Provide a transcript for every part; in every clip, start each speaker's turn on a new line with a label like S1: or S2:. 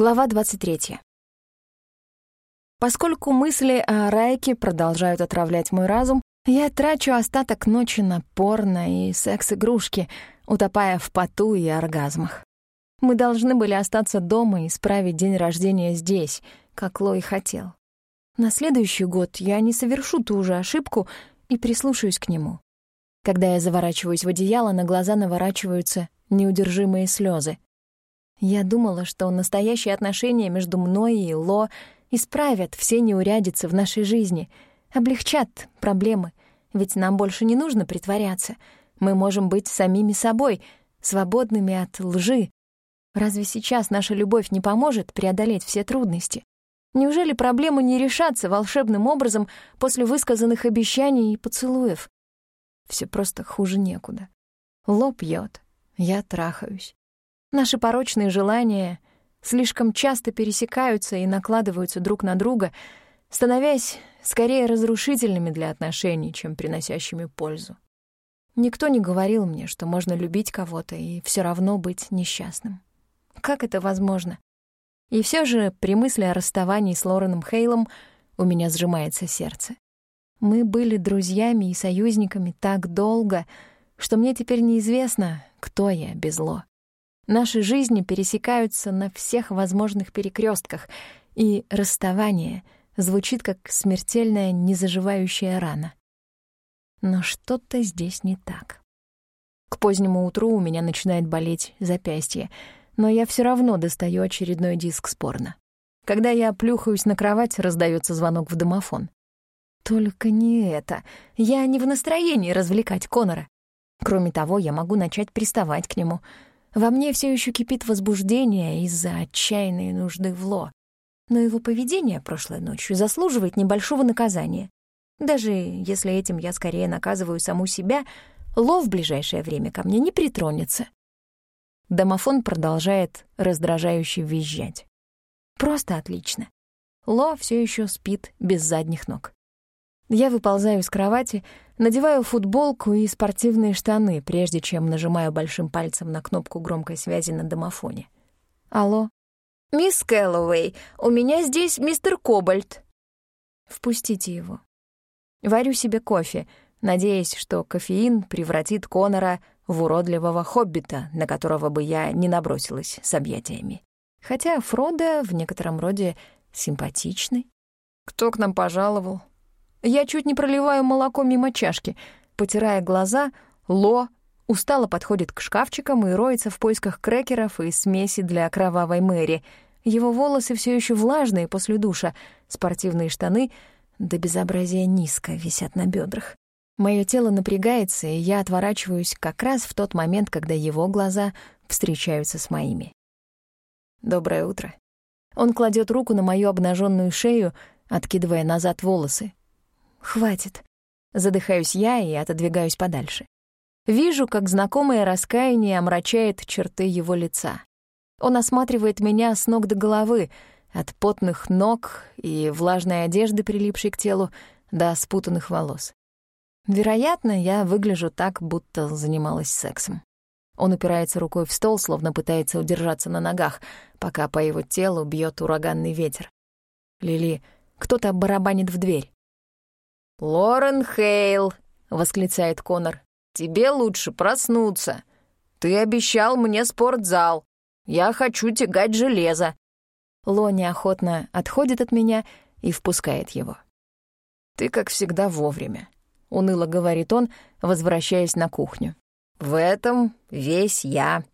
S1: Глава 23. Поскольку мысли о Райке продолжают отравлять мой разум, я трачу остаток ночи на порно и секс-игрушки, утопая в поту и оргазмах. Мы должны были остаться дома и справить день рождения здесь, как Лой хотел. На следующий год я не совершу ту же ошибку и прислушаюсь к нему. Когда я заворачиваюсь в одеяло, на глаза наворачиваются неудержимые слезы. Я думала, что настоящие отношения между мной и Ло исправят все неурядицы в нашей жизни, облегчат проблемы, ведь нам больше не нужно притворяться. Мы можем быть самими собой, свободными от лжи. Разве сейчас наша любовь не поможет преодолеть все трудности? Неужели проблемы не решатся волшебным образом после высказанных обещаний и поцелуев? Все просто хуже некуда. Ло пьет, я трахаюсь. Наши порочные желания слишком часто пересекаются и накладываются друг на друга, становясь скорее разрушительными для отношений, чем приносящими пользу. Никто не говорил мне, что можно любить кого-то и все равно быть несчастным. Как это возможно? И все же при мысли о расставании с Лореном Хейлом у меня сжимается сердце. Мы были друзьями и союзниками так долго, что мне теперь неизвестно, кто я без Ло. Наши жизни пересекаются на всех возможных перекрестках, и расставание звучит как смертельная незаживающая рана. Но что-то здесь не так. К позднему утру у меня начинает болеть запястье, но я все равно достаю очередной диск с порно. Когда я плюхаюсь на кровать, раздается звонок в домофон. Только не это. Я не в настроении развлекать Конора. Кроме того, я могу начать приставать к нему — во мне все еще кипит возбуждение из-за отчаянной нужды в Ло. Но его поведение прошлой ночью заслуживает небольшого наказания. Даже если этим я скорее наказываю саму себя, Ло в ближайшее время ко мне не притронется. Домофон продолжает раздражающе визжать. Просто отлично. Ло все еще спит без задних ног. Я выползаю из кровати, надеваю футболку и спортивные штаны, прежде чем нажимаю большим пальцем на кнопку громкой связи на домофоне. Алло? «Мисс Кэллоуэй, у меня здесь мистер Кобальт». «Впустите его». Варю себе кофе, надеясь, что кофеин превратит Конора в уродливого хоббита, на которого бы я не набросилась с объятиями. Хотя Фродо в некотором роде симпатичный. «Кто к нам пожаловал?» Я чуть не проливаю молоко мимо чашки. Потирая глаза, Ло устало подходит к шкафчикам и роется в поисках крекеров и смеси для кровавой Мэри. Его волосы все еще влажные после душа, спортивные штаны до безобразия низко висят на бедрах. Мое тело напрягается, и я отворачиваюсь как раз в тот момент, когда его глаза встречаются с моими. «Доброе утро». Он кладет руку на мою обнаженную шею, откидывая назад волосы, Хватит. Задыхаюсь я и отодвигаюсь подальше. Вижу, как знакомое раскаяние омрачает черты его лица. Он осматривает меня с ног до головы, от потных ног и влажной одежды, прилипшей к телу, до спутанных волос. Вероятно, я выгляжу так, будто занималась сексом. Он упирается рукой в стол, словно пытается удержаться на ногах, пока по его телу бьет ураганный ветер. Лили, кто-то барабанит в дверь. «Лорен Хейл!» — восклицает Конор. «Тебе лучше проснуться. Ты обещал мне спортзал. Я хочу тягать железо». Ло неохотно отходит от меня и впускает его. «Ты, как всегда, вовремя», — уныло говорит он, возвращаясь на кухню. «В этом весь я».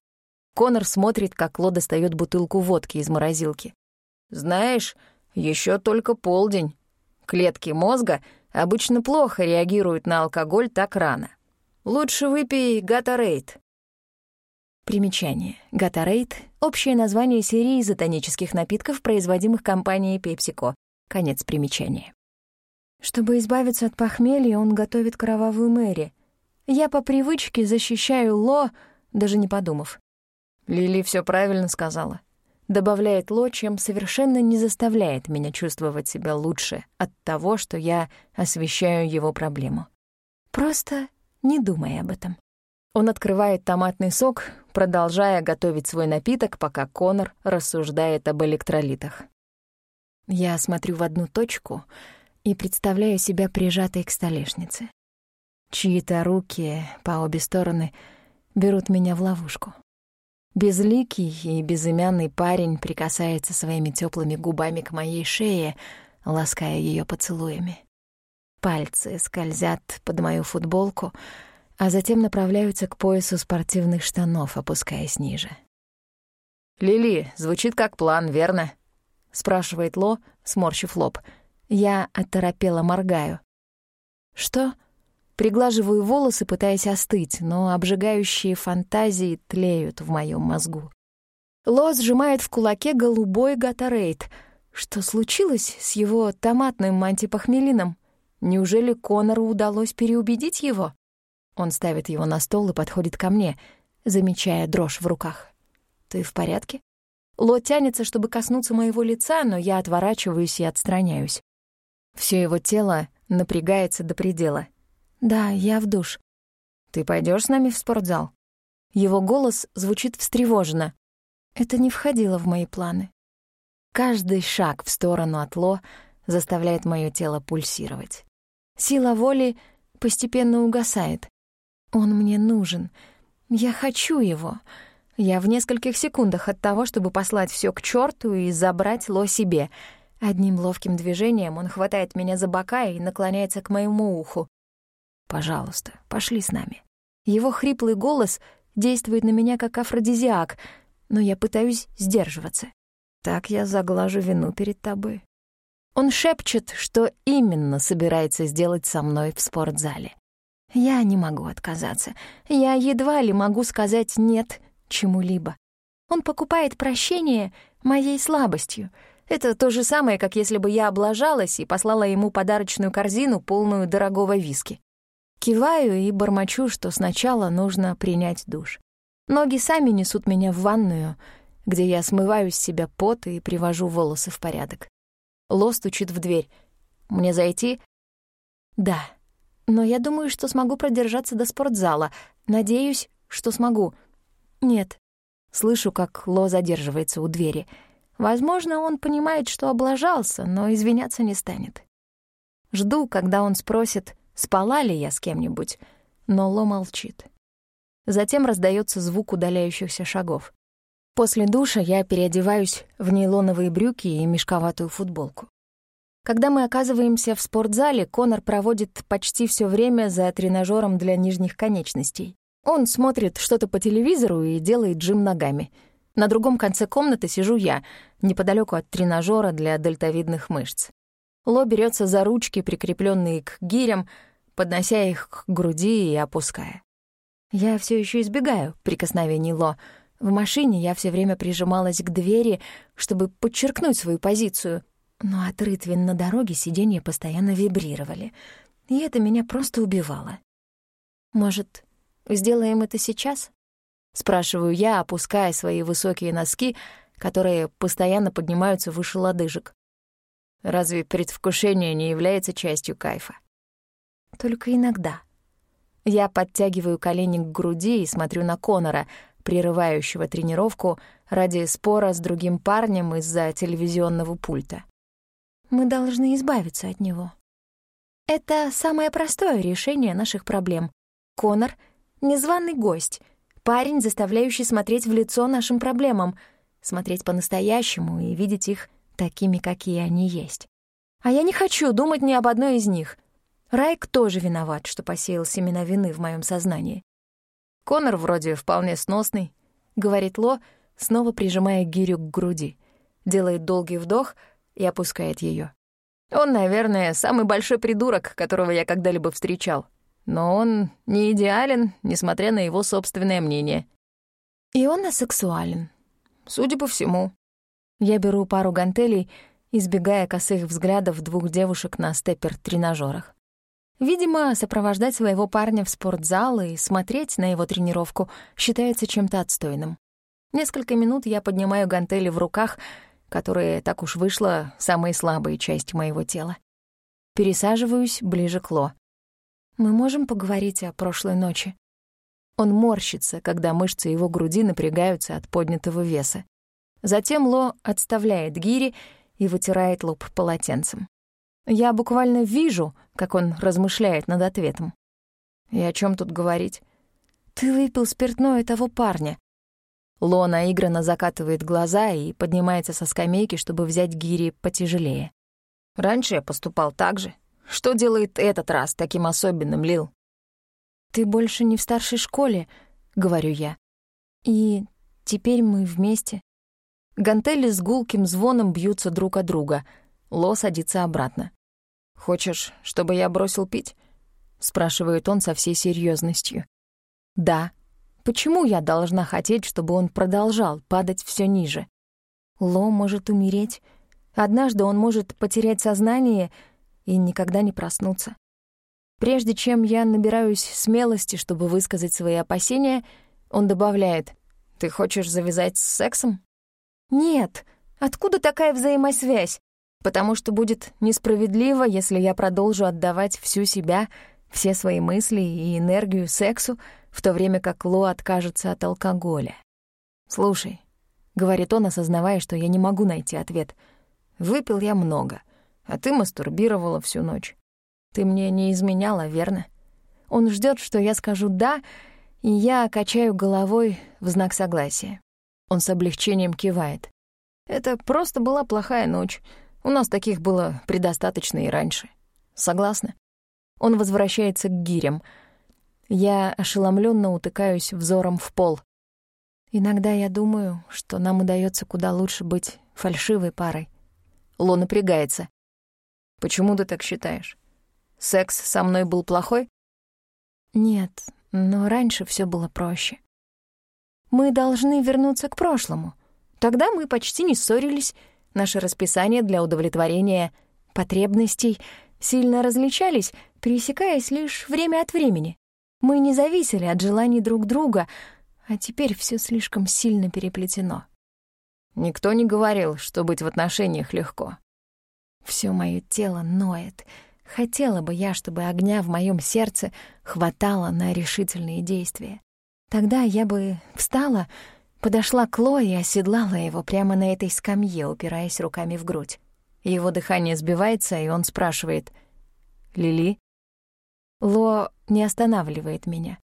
S1: Конор смотрит, как Ло достает бутылку водки из морозилки. «Знаешь, еще только полдень. Клетки мозга обычно плохо реагируют на алкоголь так рано. Лучше выпей Гатарейт. Примечание. Гатарейт — общее название серии изотонических напитков, производимых компанией PepsiCo. Конец примечания. Чтобы избавиться от похмелья, он готовит кровавую Мэри. Я по привычке защищаю Ло, даже не подумав. Лили все правильно сказала добавляет Ло, чем совершенно не заставляет меня чувствовать себя лучше от того, что я освещаю его проблему. Просто не думай об этом. Он открывает томатный сок, продолжая готовить свой напиток, пока Конор рассуждает об электролитах. Я смотрю в одну точку и представляю себя прижатой к столешнице. Чьи-то руки по обе стороны берут меня в ловушку. Безликий и безымянный парень прикасается своими теплыми губами к моей шее, лаская ее поцелуями. Пальцы скользят под мою футболку, а затем направляются к поясу спортивных штанов, опускаясь ниже.
S2: «Лили, звучит как план, верно?»
S1: — спрашивает Ло, сморщив лоб. Я оторопела моргаю. «Что?» Приглаживаю волосы, пытаясь остыть, но обжигающие фантазии тлеют в моем мозгу. Ло сжимает в кулаке голубой гатарейт. Что случилось с его томатным антипохмелином? Неужели Конору удалось переубедить его? Он ставит его на стол и подходит ко мне, замечая дрожь в руках. «Ты в порядке?» Ло тянется, чтобы коснуться моего лица, но я отворачиваюсь и отстраняюсь. Все его тело напрягается до предела. «Да, я в душ». «Ты пойдешь с нами в спортзал?» Его голос звучит встревоженно. Это не входило в мои планы. Каждый шаг в сторону от Ло заставляет моё тело пульсировать. Сила воли постепенно угасает. Он мне нужен. Я хочу его. Я в нескольких секундах от того, чтобы послать всё к чёрту и забрать Ло себе. Одним ловким движением он хватает меня за бока и наклоняется к моему уху. «Пожалуйста, пошли с нами». Его хриплый голос действует на меня как афродизиак, но я пытаюсь сдерживаться. Так я заглажу вину перед тобой. Он шепчет, что именно собирается сделать со мной в спортзале. Я не могу отказаться. Я едва ли могу сказать «нет» чему-либо. Он покупает прощение моей слабостью. Это то же самое, как если бы я облажалась и послала ему подарочную корзину, полную дорогого виски. Киваю и бормочу, что сначала нужно принять душ. Ноги сами несут меня в ванную, где я смываю с себя пот и привожу волосы в порядок. Ло стучит в дверь. «Мне зайти?» «Да. Но я думаю, что смогу продержаться до спортзала. Надеюсь, что смогу». «Нет». Слышу, как Ло задерживается у двери. Возможно, он понимает, что облажался, но извиняться не станет. Жду, когда он спросит, спала ли я с кем-нибудь, но Ло молчит. Затем раздается звук удаляющихся шагов. После душа я переодеваюсь в нейлоновые брюки и мешковатую футболку. Когда мы оказываемся в спортзале, Конор проводит почти все время за тренажером для нижних конечностей. Он смотрит что-то по телевизору и делает джим ногами. На другом конце комнаты сижу я, неподалеку от тренажера для дельтовидных мышц. Ло берется за ручки, прикрепленные к гирям, поднося их к груди и опуская. Я все еще избегаю прикосновений Ло. В машине я все время прижималась к двери, чтобы подчеркнуть свою позицию, но от рытвин на дороге сиденья постоянно вибрировали, и это меня просто убивало. «Может, сделаем это сейчас?» — спрашиваю я, опуская свои высокие носки, которые постоянно поднимаются выше лодыжек. Разве предвкушение не является частью кайфа? Только иногда. Я подтягиваю колени к груди и смотрю на Конора, прерывающего тренировку ради спора с другим парнем из-за телевизионного пульта. Мы должны избавиться от него. Это самое простое решение наших проблем. Конор — незваный гость, парень, заставляющий смотреть в лицо нашим проблемам, смотреть по-настоящему и видеть их такими, какие они есть. А я не хочу думать ни об одной из них. Райк тоже виноват, что посеял семена вины в моем сознании. Конор вроде вполне сносный, говорит Ло, снова прижимая гирю к груди. Делает долгий вдох и опускает ее. Он, наверное, самый большой придурок, которого я когда-либо встречал. Но он не идеален, несмотря на его собственное мнение. И он асексуален. Судя по всему. Я беру пару гантелей, избегая косых взглядов двух девушек на степпер-тренажерах. Видимо, сопровождать своего парня в спортзал и смотреть на его тренировку считается чем-то отстойным. Несколько минут я поднимаю гантели в руках, которые, так уж вышло, самые слабые части моего тела. Пересаживаюсь ближе к Ло. Мы можем поговорить о прошлой ночи? Он морщится, когда мышцы его груди напрягаются от поднятого веса. Затем Ло отставляет гири и вытирает лоб полотенцем. Я буквально вижу, как он размышляет над ответом. И о чем тут говорить? Ты выпил спиртное того парня. Ло наигранно закатывает глаза и поднимается со скамейки, чтобы взять гири потяжелее. Раньше я поступал так же. Что делает этот раз таким особенным, Лил? «Ты больше не в старшей школе», — говорю я. «И теперь мы вместе». Гантели с гулким звоном бьются друг о друга. Ло садится обратно. «Хочешь, чтобы я бросил пить?» — спрашивает он со всей серьезностью. «Да. Почему я должна хотеть, чтобы он продолжал падать все ниже? Ло может умереть. Однажды он может потерять сознание и никогда не проснуться. Прежде чем я набираюсь смелости, чтобы высказать свои опасения, он добавляет, «Ты хочешь завязать с сексом?» «Нет. Откуда такая взаимосвязь? Потому что будет несправедливо, если я продолжу отдавать всю себя, все свои мысли и энергию сексу, в то время как Ло откажется от алкоголя. «Слушай», — говорит он, осознавая, что я не могу найти ответ, «выпил я много, а ты мастурбировала всю ночь. Ты мне не изменяла, верно? Он ждет, что я скажу «да», и я качаю головой в знак согласия. Он с облегчением кивает. Это просто была плохая ночь. У нас таких было предостаточно и раньше. Согласна? Он возвращается к гирям. Я ошеломленно утыкаюсь взором в пол. Иногда я думаю, что нам удается куда лучше быть фальшивой парой. Ло напрягается. Почему ты так считаешь? Секс со мной был плохой? Нет, но раньше все было проще. Мы должны вернуться к прошлому. Тогда мы почти не ссорились. Наше расписание для удовлетворения потребностей сильно различались, пересекаясь лишь время от времени. Мы не зависели от желаний друг друга, а теперь все слишком сильно переплетено. Никто не говорил, что быть в отношениях легко. Все мое тело ноет — Хотела бы я, чтобы огня в моем сердце хватало на решительные действия. Тогда я бы встала, подошла к Ло и оседлала его прямо на этой скамье, упираясь руками в грудь. Его дыхание сбивается, и он спрашивает «Лили?» Ло не останавливает меня.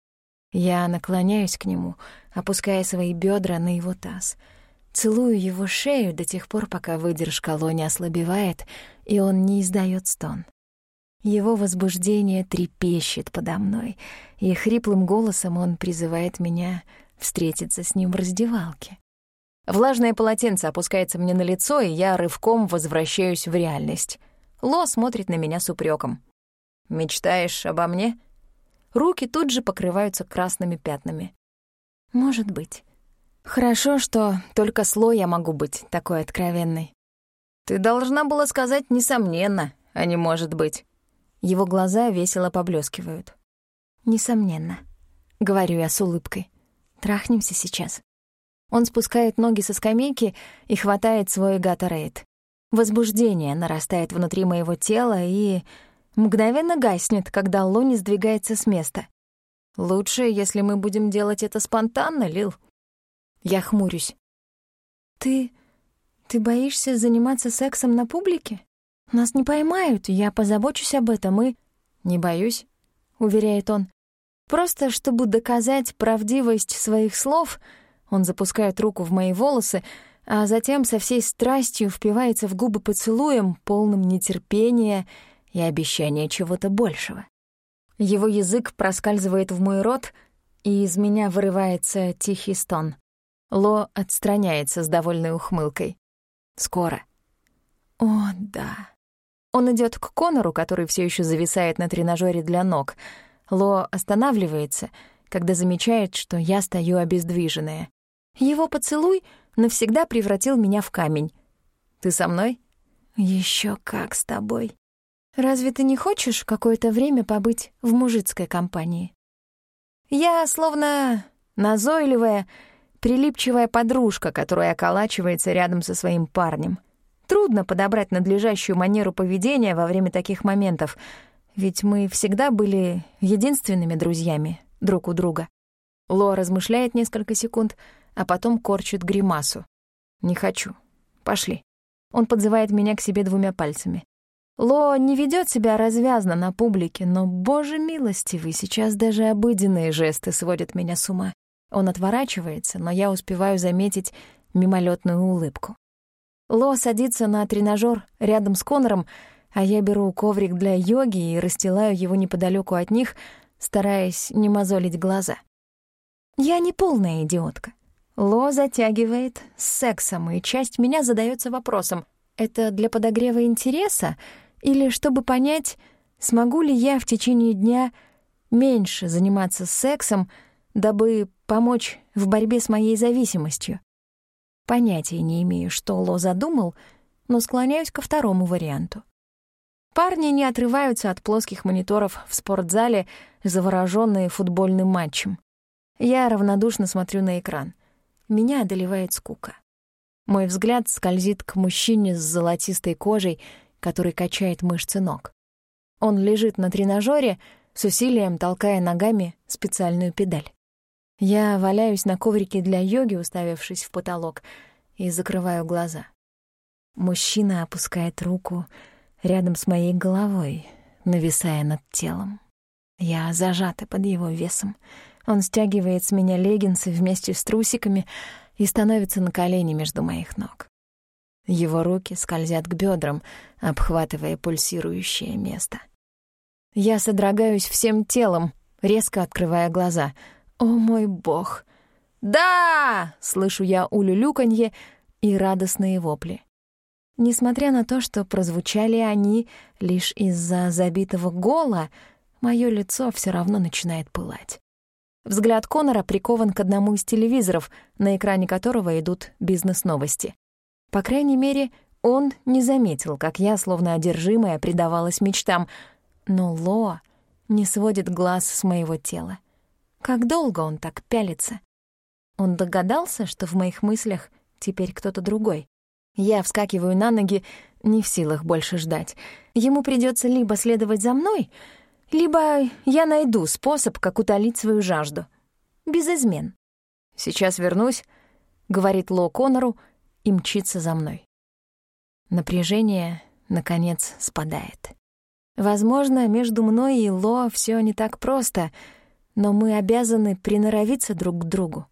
S1: Я наклоняюсь к нему, опуская свои бедра на его таз. Целую его шею до тех пор, пока выдержка Ло не ослабевает, и он не издает стон. Его возбуждение трепещет подо мной, и хриплым голосом он призывает меня встретиться с ним в раздевалке. Влажное полотенце опускается мне на лицо, и я рывком возвращаюсь в реальность. Ло смотрит на меня с упреком. «Мечтаешь обо мне?» Руки тут же покрываются красными пятнами. «Может быть. Хорошо, что только с Ло я могу быть такой откровенной». «Ты должна была сказать «несомненно», а не «может быть». Его глаза весело поблескивают. «Несомненно», — говорю я с улыбкой. «Трахнемся сейчас». Он спускает ноги со скамейки и хватает свой гатарейд. Возбуждение нарастает внутри моего тела и мгновенно гаснет, когда Лони сдвигается с места. «Лучше, если мы будем делать это спонтанно, Лил». Я хмурюсь. «Ты... ты боишься заниматься сексом на публике?» Нас не поймают, я позабочусь об этом и...» «Не боюсь», — уверяет он. «Просто чтобы доказать правдивость своих слов, он запускает руку в мои волосы, а затем со всей страстью впивается в губы поцелуем, полным нетерпения и обещания чего-то большего. Его язык проскальзывает в мой рот, и из меня вырывается тихий стон. Ло отстраняется с довольной ухмылкой. «Скоро». «О, да». Он идет к Конору, который все еще зависает на тренажере для ног. Ло останавливается, когда замечает, что я стою обездвиженная. Его поцелуй навсегда превратил меня в камень. «Ты со мной?» Еще как с тобой. Разве ты не хочешь какое-то время побыть в мужицкой компании?» Я словно назойливая, прилипчивая подружка, которая околачивается рядом со своим парнем — Трудно подобрать надлежащую манеру поведения во время таких моментов, ведь мы всегда были единственными друзьями друг у друга. Ло размышляет несколько секунд, а потом корчит гримасу. «Не хочу. Пошли». Он подзывает меня к себе двумя пальцами. Ло не ведет себя развязно на публике, но, боже милостивый, сейчас даже обыденные жесты сводят меня с ума. Он отворачивается, но я успеваю заметить мимолетную улыбку. Ло садится на тренажер рядом с Конором, а я беру коврик для йоги и расстилаю его неподалеку от них, стараясь не мозолить глаза. Я не полная идиотка. Ло затягивает с сексом, и часть меня задается вопросом, это для подогрева интереса или чтобы понять, смогу ли я в течение дня меньше заниматься сексом, дабы помочь в борьбе с моей зависимостью. Понятия не имею, что Ло задумал, но склоняюсь ко второму варианту. Парни не отрываются от плоских мониторов в спортзале, заворожённые футбольным матчем. Я равнодушно смотрю на экран. Меня одолевает скука. Мой взгляд скользит к мужчине с золотистой кожей, который качает мышцы ног. Он лежит на тренажере, с усилием толкая ногами специальную педаль. Я валяюсь на коврике для йоги, уставившись в потолок, и закрываю глаза. Мужчина опускает руку рядом с моей головой, нависая над телом. Я зажата под его весом. Он стягивает с меня леггинсы вместе с трусиками и становится на колени между моих ног. Его руки скользят к бедрам, обхватывая пульсирующее место. Я содрогаюсь всем телом, резко открывая глаза — о мой бог! «Да!» — слышу я улюлюканье и радостные вопли. Несмотря на то, что прозвучали они лишь из-за забитого гола, мое лицо все равно начинает пылать. Взгляд Конора прикован к одному из телевизоров, на экране которого идут бизнес-новости. По крайней мере, он не заметил, как я, словно одержимая, предавалась мечтам, но Лоа не сводит глаз с моего тела. Как долго он так пялится? Он догадался, что в моих мыслях теперь кто-то другой. Я вскакиваю на ноги, не в силах больше ждать. Ему придется либо следовать за мной, либо я найду способ, как утолить свою жажду. Без измен. «Сейчас вернусь», — говорит Ло Конору и мчится за мной. Напряжение, наконец, спадает. Возможно, между мной и Ло все не так просто — но мы обязаны приноровиться друг к другу.